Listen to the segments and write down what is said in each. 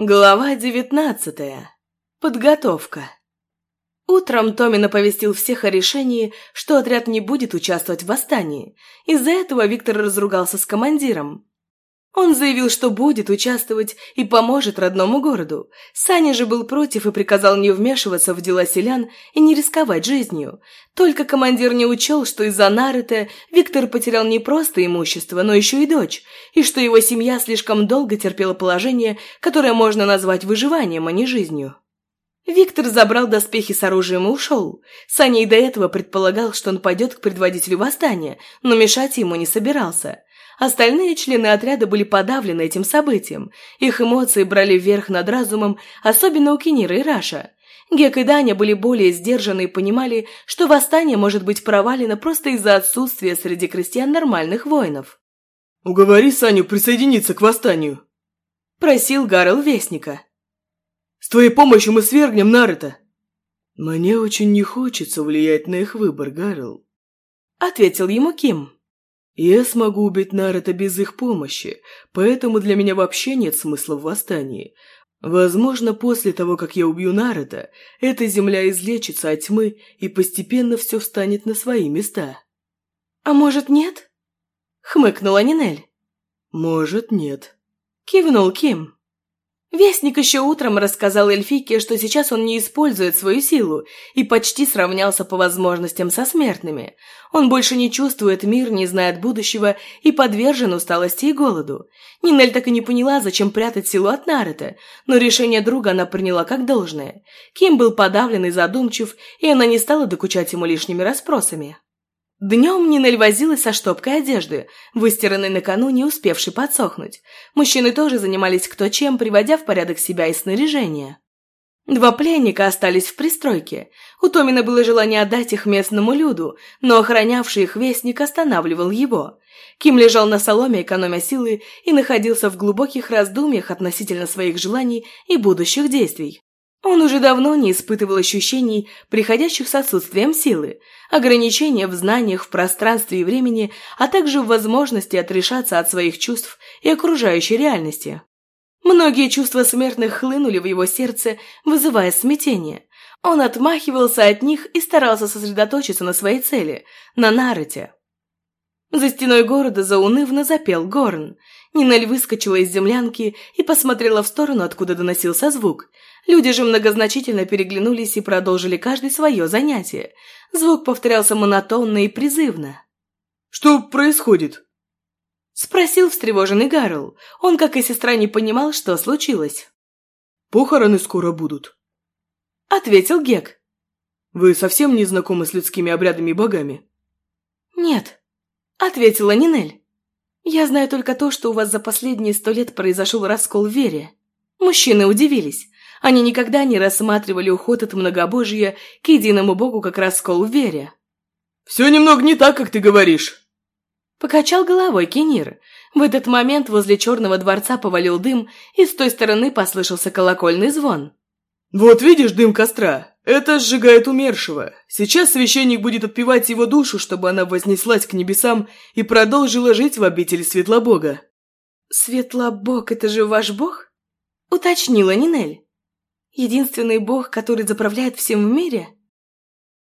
Глава девятнадцатая. Подготовка. Утром Томин оповестил всех о решении, что отряд не будет участвовать в восстании. Из-за этого Виктор разругался с командиром. Он заявил, что будет участвовать и поможет родному городу. Саня же был против и приказал не вмешиваться в дела селян и не рисковать жизнью. Только командир не учел, что из-за Наруто Виктор потерял не просто имущество, но еще и дочь, и что его семья слишком долго терпела положение, которое можно назвать выживанием, а не жизнью. Виктор забрал доспехи с оружием и ушел. Саня и до этого предполагал, что он пойдет к предводителю восстания, но мешать ему не собирался. Остальные члены отряда были подавлены этим событием. Их эмоции брали верх над разумом, особенно у Кенира и Раша. Гек и Даня были более сдержаны и понимали, что восстание может быть провалено просто из-за отсутствия среди крестьян нормальных воинов. «Уговори Саню присоединиться к восстанию», – просил Гарл Вестника. «С твоей помощью мы свергнем Наруто». «Мне очень не хочется влиять на их выбор, Гарл», – ответил ему Ким. Я смогу убить Наруто без их помощи, поэтому для меня вообще нет смысла в восстании. Возможно, после того, как я убью Наруто, эта земля излечится от тьмы и постепенно все встанет на свои места. «А может, нет?» — хмыкнула Нинель. «Может, нет», — кивнул Ким. Вестник еще утром рассказал Эльфике, что сейчас он не использует свою силу и почти сравнялся по возможностям со смертными. Он больше не чувствует мир, не знает будущего и подвержен усталости и голоду. Нинель так и не поняла, зачем прятать силу от Наруто, но решение друга она приняла как должное. Ким был подавлен и задумчив, и она не стала докучать ему лишними расспросами. Днем Нинель возилась со штопкой одежды, выстиранной накануне, успевшей подсохнуть. Мужчины тоже занимались кто чем, приводя в порядок себя и снаряжение. Два пленника остались в пристройке. У Томина было желание отдать их местному люду, но охранявший их вестник останавливал его. Ким лежал на соломе, экономя силы, и находился в глубоких раздумьях относительно своих желаний и будущих действий. Он уже давно не испытывал ощущений, приходящих с отсутствием силы, ограничения в знаниях, в пространстве и времени, а также в возможности отрешаться от своих чувств и окружающей реальности. Многие чувства смертных хлынули в его сердце, вызывая смятение. Он отмахивался от них и старался сосредоточиться на своей цели – на Наруте. За стеной города заунывно запел горн. Нинель выскочила из землянки и посмотрела в сторону, откуда доносился звук. Люди же многозначительно переглянулись и продолжили каждый свое занятие. Звук повторялся монотонно и призывно. «Что происходит?» Спросил встревоженный Гарл. Он, как и сестра, не понимал, что случилось. «Похороны скоро будут», — ответил Гек. «Вы совсем не знакомы с людскими обрядами и богами?» «Нет», — ответила Нинель. «Я знаю только то, что у вас за последние сто лет произошел раскол в вере». Мужчины удивились. Они никогда не рассматривали уход от многобожия к единому богу как раскол в вере. «Все немного не так, как ты говоришь», Покачал головой Кенир. В этот момент возле черного дворца повалил дым, и с той стороны послышался колокольный звон. «Вот видишь дым костра? Это сжигает умершего. Сейчас священник будет отпевать его душу, чтобы она вознеслась к небесам и продолжила жить в обители Светлобога». «Светлобог – это же ваш бог?» – уточнила Нинель. Единственный бог, который заправляет всем в мире?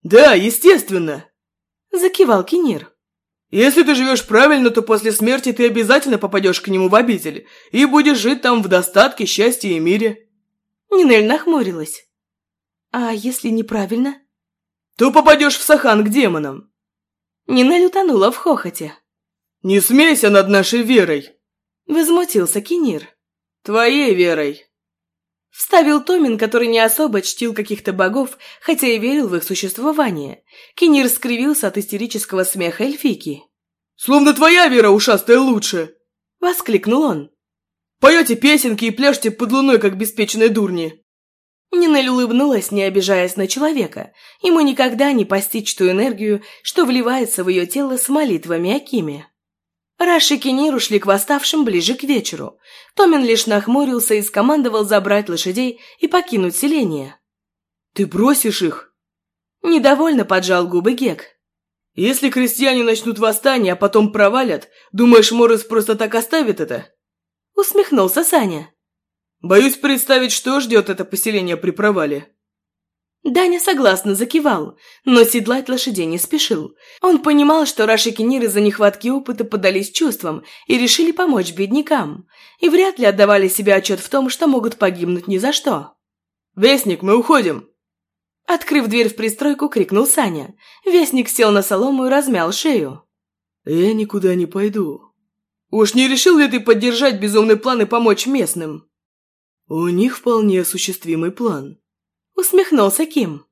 Да, естественно. Закивал Кинир. Если ты живешь правильно, то после смерти ты обязательно попадешь к нему в обитель и будешь жить там в достатке, счастье и мире. Нинель нахмурилась. А если неправильно? То попадешь в Сахан к демонам. Нинель утонула в хохоте. «Не смейся над нашей верой!» Возмутился Кинир. «Твоей верой!» Вставил Томин, который не особо чтил каких-то богов, хотя и верил в их существование. Кинир скривился от истерического смеха эльфики. «Словно твоя вера, ушастая, лучше!» – воскликнул он. «Поете песенки и пляшете под луной, как беспечные дурни!» Нинель улыбнулась, не обижаясь на человека. Ему никогда не постичь ту энергию, что вливается в ее тело с молитвами Акиме. Раш и Кенир ушли к восставшим ближе к вечеру. Томин лишь нахмурился и скомандовал забрать лошадей и покинуть селение. «Ты бросишь их?» Недовольно поджал губы Гек. «Если крестьяне начнут восстание, а потом провалят, думаешь, Морос просто так оставит это?» Усмехнулся Саня. Боюсь представить, что ждет это поселение при провале. Даня согласно закивал, но седлать лошадей не спешил. Он понимал, что Раши Кенир из-за нехватки опыта подались чувствам и решили помочь беднякам, и вряд ли отдавали себе отчет в том, что могут погибнуть ни за что. «Вестник, мы уходим!» Открыв дверь в пристройку, крикнул Саня. Вестник сел на солому и размял шею. «Я никуда не пойду». «Уж не решил ли ты поддержать безумный план и помочь местным?» «У них вполне осуществимый план», Усмехнулся Ким.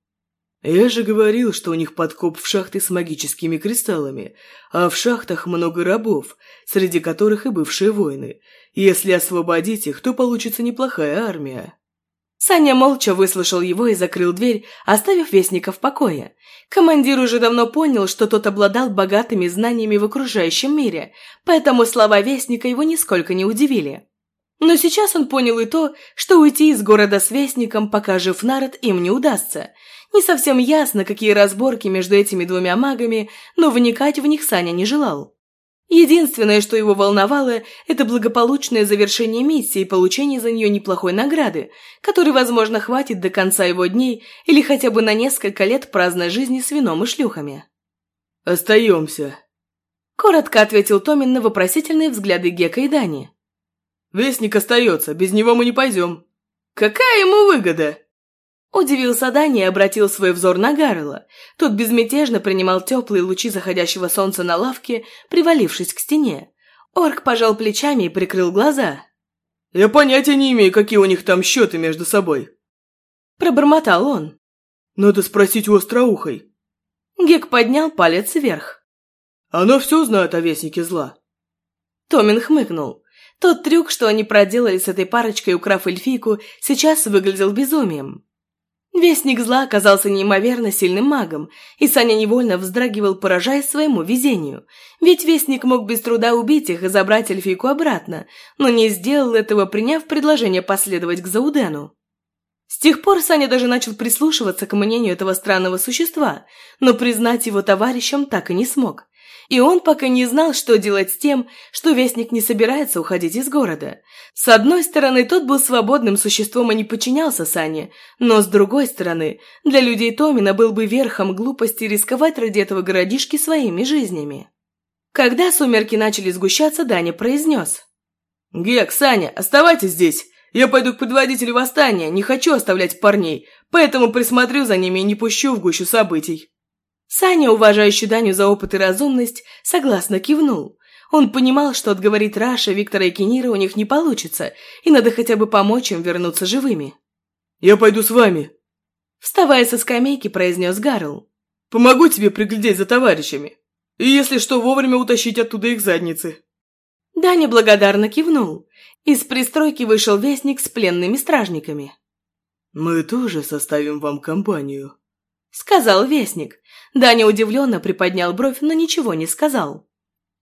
«Я же говорил, что у них подкоп в шахты с магическими кристаллами, а в шахтах много рабов, среди которых и бывшие воины. Если освободить их, то получится неплохая армия». Саня молча выслушал его и закрыл дверь, оставив Вестника в покое. Командир уже давно понял, что тот обладал богатыми знаниями в окружающем мире, поэтому слова Вестника его нисколько не удивили. Но сейчас он понял и то, что уйти из города с вестником, пока жив Народ, им не удастся. Не совсем ясно, какие разборки между этими двумя магами, но вникать в них Саня не желал. Единственное, что его волновало, это благополучное завершение миссии и получение за нее неплохой награды, которой, возможно, хватит до конца его дней или хотя бы на несколько лет праздной жизни с вином и шлюхами. «Остаемся», – коротко ответил Томин на вопросительные взгляды Гека и Дани. Вестник остается, без него мы не пойдем. Какая ему выгода?» Удивился Дани и обратил свой взор на Гаррела. Тот безмятежно принимал теплые лучи заходящего солнца на лавке, привалившись к стене. Орк пожал плечами и прикрыл глаза. «Я понятия не имею, какие у них там счеты между собой». Пробормотал он. «Надо спросить у остроухой». Гек поднял палец вверх. «Она все знает о Вестнике Зла». Томин хмыкнул. Тот трюк, что они проделали с этой парочкой, украв эльфийку, сейчас выглядел безумием. Вестник зла оказался неимоверно сильным магом, и Саня невольно вздрагивал, поражаясь своему везению. Ведь Вестник мог без труда убить их и забрать эльфийку обратно, но не сделал этого, приняв предложение последовать к Заудену. С тех пор Саня даже начал прислушиваться к мнению этого странного существа, но признать его товарищем так и не смог. И он пока не знал, что делать с тем, что Вестник не собирается уходить из города. С одной стороны, тот был свободным существом и не подчинялся Сане, но с другой стороны, для людей Томина был бы верхом глупости рисковать ради этого городишки своими жизнями. Когда сумерки начали сгущаться, Даня произнес. «Гек, Саня, оставайтесь здесь. Я пойду к предводителю восстания, не хочу оставлять парней, поэтому присмотрю за ними и не пущу в гущу событий». Саня, уважающий Даню за опыт и разумность, согласно кивнул. Он понимал, что отговорить Раша, Виктора и Кенира у них не получится, и надо хотя бы помочь им вернуться живыми. «Я пойду с вами», – вставая со скамейки, произнес Гарл. «Помогу тебе приглядеть за товарищами, и если что, вовремя утащить оттуда их задницы». Даня благодарно кивнул. Из пристройки вышел вестник с пленными стражниками. «Мы тоже составим вам компанию», — сказал вестник. Даня удивленно приподнял бровь, но ничего не сказал.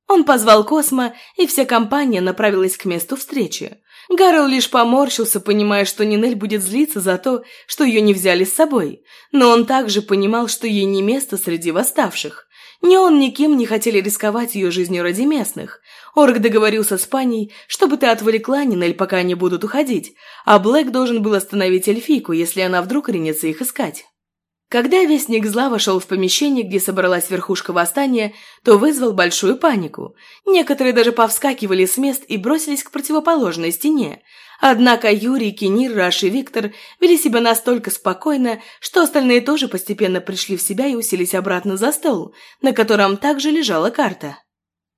Он позвал Космо, и вся компания направилась к месту встречи. Гаррел лишь поморщился, понимая, что Нинель будет злиться за то, что ее не взяли с собой. Но он также понимал, что ей не место среди восставших. Ни он, ни Ким не хотели рисковать ее жизнью ради местных. Орк договорился с Паней, чтобы ты отвлекла Нинель, пока они будут уходить, а Блэк должен был остановить эльфийку, если она вдруг ринется их искать. Когда Вестник Зла вошел в помещение, где собралась верхушка восстания, то вызвал большую панику. Некоторые даже повскакивали с мест и бросились к противоположной стене. Однако Юрий, Кенир, Раш и Виктор вели себя настолько спокойно, что остальные тоже постепенно пришли в себя и уселись обратно за стол, на котором также лежала карта.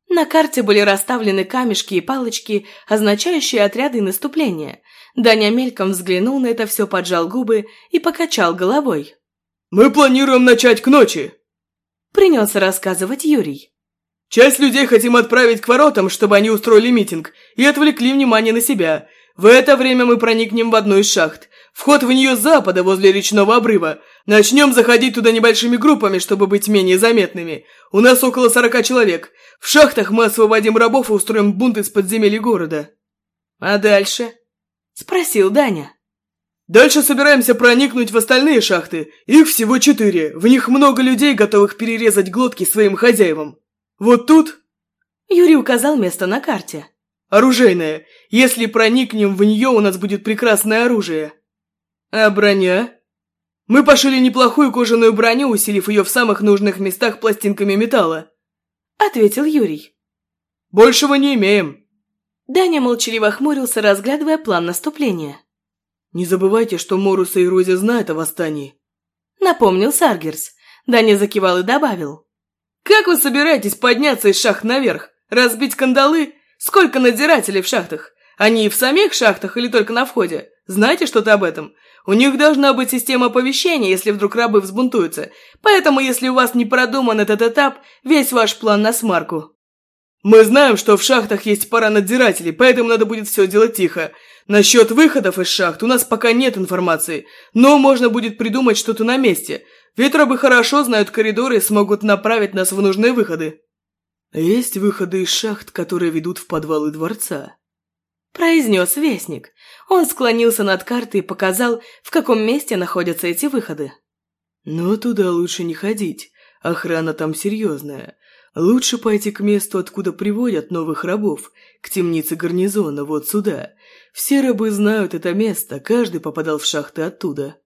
На карте были расставлены камешки и палочки, означающие отряды наступления. Даня мельком взглянул на это все, поджал губы и покачал головой. «Мы планируем начать к ночи!» Принялся рассказывать Юрий. «Часть людей хотим отправить к воротам, чтобы они устроили митинг и отвлекли внимание на себя. В это время мы проникнем в одну из шахт. Вход в нее с запада, возле речного обрыва. Начнем заходить туда небольшими группами, чтобы быть менее заметными. У нас около сорока человек. В шахтах мы освободим рабов и устроим бунт из подземелья города». «А дальше?» – спросил Даня. Дальше собираемся проникнуть в остальные шахты. Их всего четыре. В них много людей, готовых перерезать глотки своим хозяевам. Вот тут...» Юрий указал место на карте. Оружейная. Если проникнем в нее, у нас будет прекрасное оружие. А броня? Мы пошили неплохую кожаную броню, усилив ее в самых нужных местах пластинками металла. Ответил Юрий. Большего не имеем. Даня молчаливо хмурился, разглядывая план наступления. «Не забывайте, что Моруса и Рози знают о восстании», — напомнил Саргерс. Даня закивал и добавил. «Как вы собираетесь подняться из шахт наверх? Разбить кандалы? Сколько надзирателей в шахтах? Они и в самих шахтах или только на входе? Знаете что-то об этом? У них должна быть система оповещения, если вдруг рабы взбунтуются. Поэтому, если у вас не продуман этот этап, весь ваш план на смарку». «Мы знаем, что в шахтах есть пара надзирателей, поэтому надо будет все делать тихо. Насчет выходов из шахт у нас пока нет информации, но можно будет придумать что-то на месте. Ветробы хорошо знают коридоры и смогут направить нас в нужные выходы». «Есть выходы из шахт, которые ведут в подвалы дворца», – произнес Вестник. Он склонился над картой и показал, в каком месте находятся эти выходы. «Но туда лучше не ходить. Охрана там серьезная. Лучше пойти к месту, откуда приводят новых рабов, к темнице гарнизона, вот сюда. Все рабы знают это место, каждый попадал в шахты оттуда».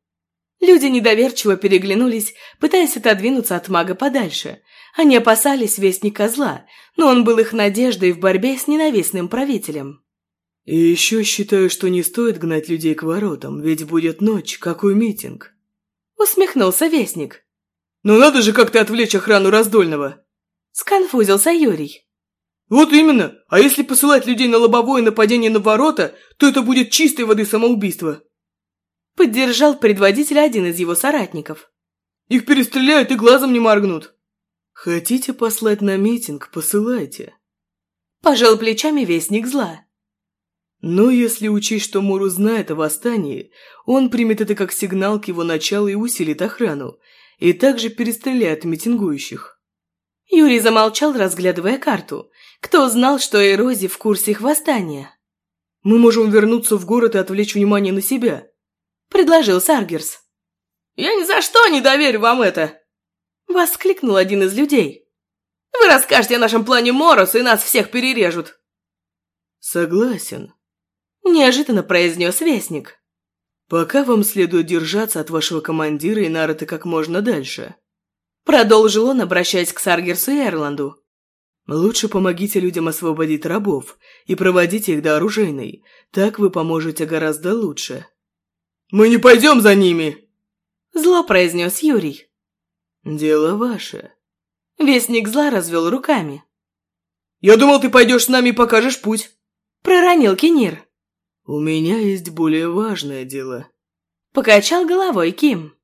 Люди недоверчиво переглянулись, пытаясь отодвинуться от мага подальше. Они опасались вестника зла, но он был их надеждой в борьбе с ненавистным правителем. «И еще считаю, что не стоит гнать людей к воротам, ведь будет ночь, какой митинг!» Усмехнулся вестник. «Ну надо же как-то отвлечь охрану раздольного!» Сконфузился Юрий. «Вот именно! А если посылать людей на лобовое нападение на ворота, то это будет чистой воды самоубийство!» Поддержал предводитель один из его соратников. «Их перестреляют и глазом не моргнут!» «Хотите послать на митинг, посылайте!» Пожал плечами вестник зла. Но если учесть, что Муру знает о восстании, он примет это как сигнал к его началу и усилит охрану, и также перестреляет митингующих. Юрий замолчал, разглядывая карту. Кто знал, что Эрози в курсе их восстания? «Мы можем вернуться в город и отвлечь внимание на себя», – предложил Саргерс. «Я ни за что не доверю вам это!» – воскликнул один из людей. «Вы расскажете о нашем плане Моросу, и нас всех перережут!» «Согласен», – неожиданно произнес Вестник. «Пока вам следует держаться от вашего командира и Наруто как можно дальше», – продолжил он, обращаясь к Саргерсу и Эрланду. «Лучше помогите людям освободить рабов и проводите их до оружейной, так вы поможете гораздо лучше». «Мы не пойдем за ними!» Зло произнес Юрий. «Дело ваше». Вестник зла развел руками. «Я думал, ты пойдешь с нами и покажешь путь!» Проронил Кенир. «У меня есть более важное дело». Покачал головой Ким.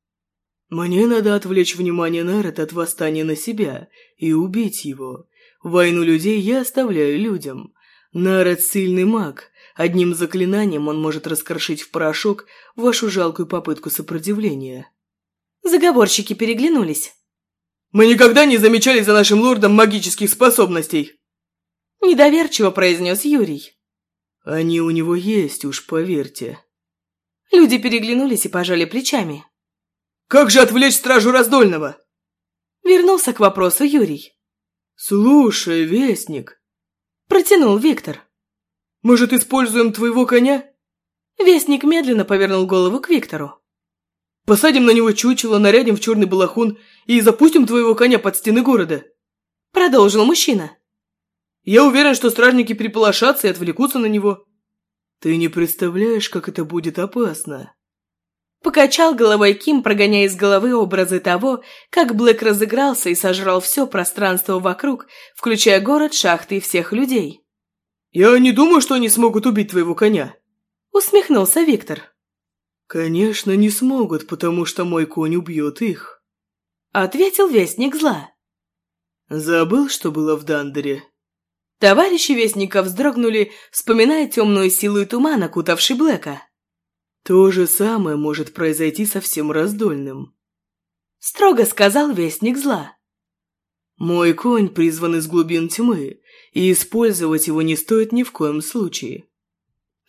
«Мне надо отвлечь внимание Нарет от восстания на себя и убить его. Войну людей я оставляю людям. Нарет сильный маг, Одним заклинанием он может раскрошить в порошок вашу жалкую попытку сопротивления. Заговорщики переглянулись. «Мы никогда не замечали за нашим лордом магических способностей!» Недоверчиво произнес Юрий. «Они у него есть, уж поверьте». Люди переглянулись и пожали плечами. «Как же отвлечь стражу раздольного?» Вернулся к вопросу Юрий. «Слушай, вестник!» Протянул Виктор. Может, используем твоего коня?» Вестник медленно повернул голову к Виктору. «Посадим на него чучело, нарядим в черный балахон и запустим твоего коня под стены города», — продолжил мужчина. «Я уверен, что стражники переполошатся и отвлекутся на него». «Ты не представляешь, как это будет опасно», Покачал головой Ким, прогоняя из головы образы того, как Блэк разыгрался и сожрал все пространство вокруг, включая город, шахты и всех людей. «Я не думаю, что они смогут убить твоего коня», — усмехнулся Виктор. «Конечно, не смогут, потому что мой конь убьет их», — ответил Вестник Зла. «Забыл, что было в Дандере?» Товарищи Вестника вздрогнули, вспоминая темную силу и туман, окутавший Блэка. «То же самое может произойти со всем раздольным», — строго сказал Вестник Зла. «Мой конь призван из глубин тьмы, и использовать его не стоит ни в коем случае».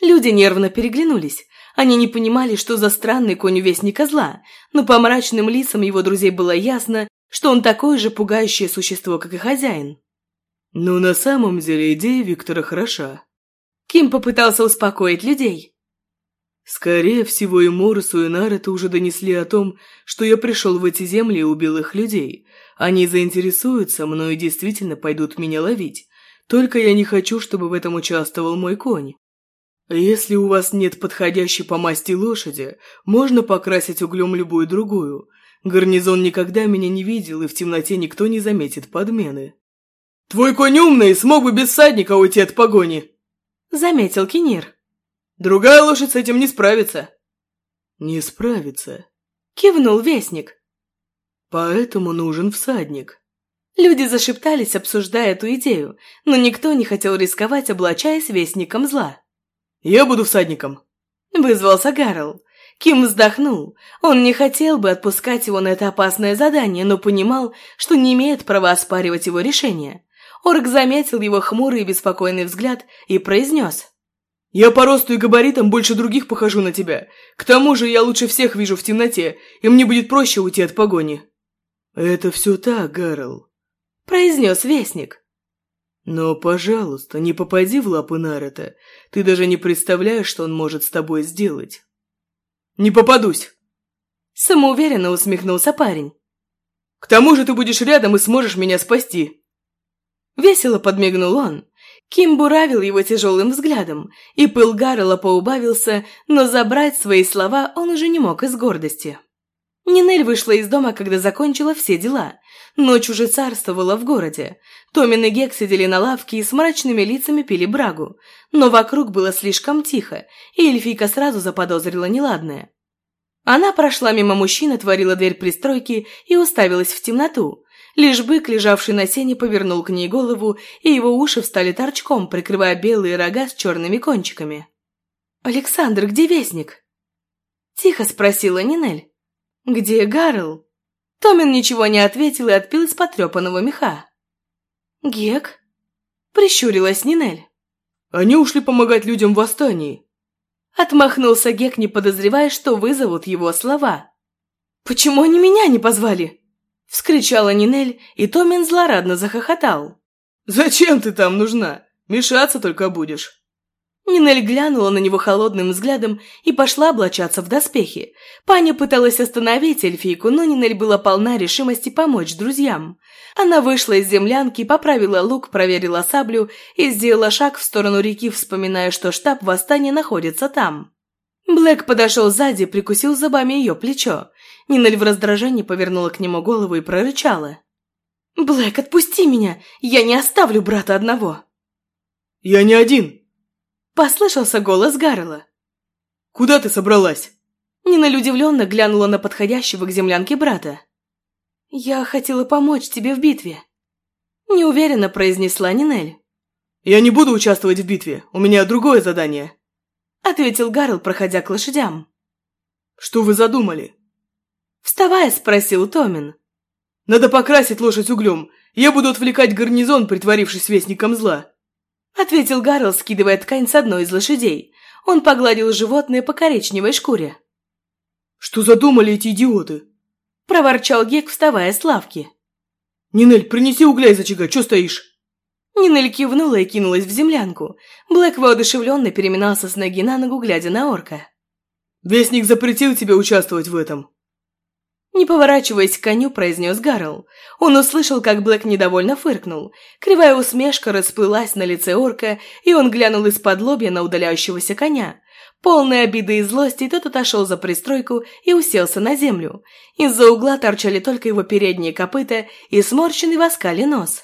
Люди нервно переглянулись. Они не понимали, что за странный конь вестника зла, но по мрачным лицам его друзей было ясно, что он такое же пугающее существо, как и хозяин. «Но на самом деле идея Виктора хороша», Ким попытался успокоить людей. Скорее всего, и Моррису, и Наруто уже донесли о том, что я пришел в эти земли и убил их людей. Они заинтересуются мной и действительно пойдут меня ловить. Только я не хочу, чтобы в этом участвовал мой конь. Если у вас нет подходящей по масти лошади, можно покрасить углем любую другую. Гарнизон никогда меня не видел, и в темноте никто не заметит подмены. «Твой конь умный, смог бы без всадника уйти от погони!» Заметил Кинир. Другая лошадь с этим не справится». «Не справится», — кивнул Вестник. «Поэтому нужен всадник». Люди зашептались, обсуждая эту идею, но никто не хотел рисковать, облачаясь Вестником зла. «Я буду всадником», — вызвался Гарл. Ким вздохнул. Он не хотел бы отпускать его на это опасное задание, но понимал, что не имеет права оспаривать его решение. Орк заметил его хмурый и беспокойный взгляд и произнес. Я по росту и габаритам больше других похожу на тебя. К тому же я лучше всех вижу в темноте, и мне будет проще уйти от погони». «Это все так, Гарл», — произнес Вестник. «Но, пожалуйста, не попади в лапы Наруто. Ты даже не представляешь, что он может с тобой сделать». «Не попадусь!» Самоуверенно усмехнулся парень. «К тому же ты будешь рядом и сможешь меня спасти!» Весело подмигнул он. Ким буравил его тяжелым взглядом, и пыл Гаррела поубавился, но забрать свои слова он уже не мог из гордости. Нинель вышла из дома, когда закончила все дела. Ночь уже царствовала в городе. Томин и Гек сидели на лавке и с мрачными лицами пили брагу. Но вокруг было слишком тихо, и эльфийка сразу заподозрила неладное. Она прошла мимо мужчин, отворила дверь пристройки и уставилась в темноту. Лишь бык, лежавший на сене, повернул к ней голову, и его уши встали торчком, прикрывая белые рога с черными кончиками. «Александр, где вестник?» Тихо спросила Нинель. «Где Гарл?» Томин ничего не ответил и отпил из потрепанного меха. «Гек?» Прищурилась Нинель. «Они ушли помогать людям в восстании». Отмахнулся Гек, не подозревая, что вызовут его слова. «Почему они меня не позвали?» – вскричала Нинель, и Томин злорадно захохотал. «Зачем ты там нужна? Мешаться только будешь». Нинель глянула на него холодным взглядом и пошла облачаться в доспехи. Паня пыталась остановить эльфийку, но Нинель была полна решимости помочь друзьям. Она вышла из землянки, поправила лук, проверила саблю и сделала шаг в сторону реки, вспоминая, что штаб восстания находится там. Блэк подошел сзади, прикусил зубами ее плечо. Нинель в раздражении повернула к нему голову и прорычала. «Блэк, отпусти меня! Я не оставлю брата одного!» «Я не один!» Послышался голос Гаррела. «Куда ты собралась?» Нинель удивленно глянула на подходящего к землянке брата. «Я хотела помочь тебе в битве», – неуверенно произнесла Нинель. «Я не буду участвовать в битве, у меня другое задание», – ответил Гарл, проходя к лошадям. «Что вы задумали?» Вставая, спросил Томин. «Надо покрасить лошадь углем. Я буду отвлекать гарнизон, притворившись вестником зла». Ответил Гарл, скидывая ткань с одной из лошадей. Он погладил животное по коричневой шкуре. «Что задумали эти идиоты?» Проворчал Гек, вставая с лавки. «Нинель, принеси угля из очага, что стоишь?» Нинель кивнула и кинулась в землянку. Блэк воодушевленно переминался с ноги на ногу, глядя на орка. «Вестник запретил тебе участвовать в этом», не поворачиваясь к коню, произнес Гарл. Он услышал, как Блэк недовольно фыркнул. Кривая усмешка расплылась на лице орка, и он глянул из-под лобья на удаляющегося коня. Полной обиды и злости тот отошел за пристройку и уселся на землю. Из-за угла торчали только его передние копыта и сморщенный в оскале нос.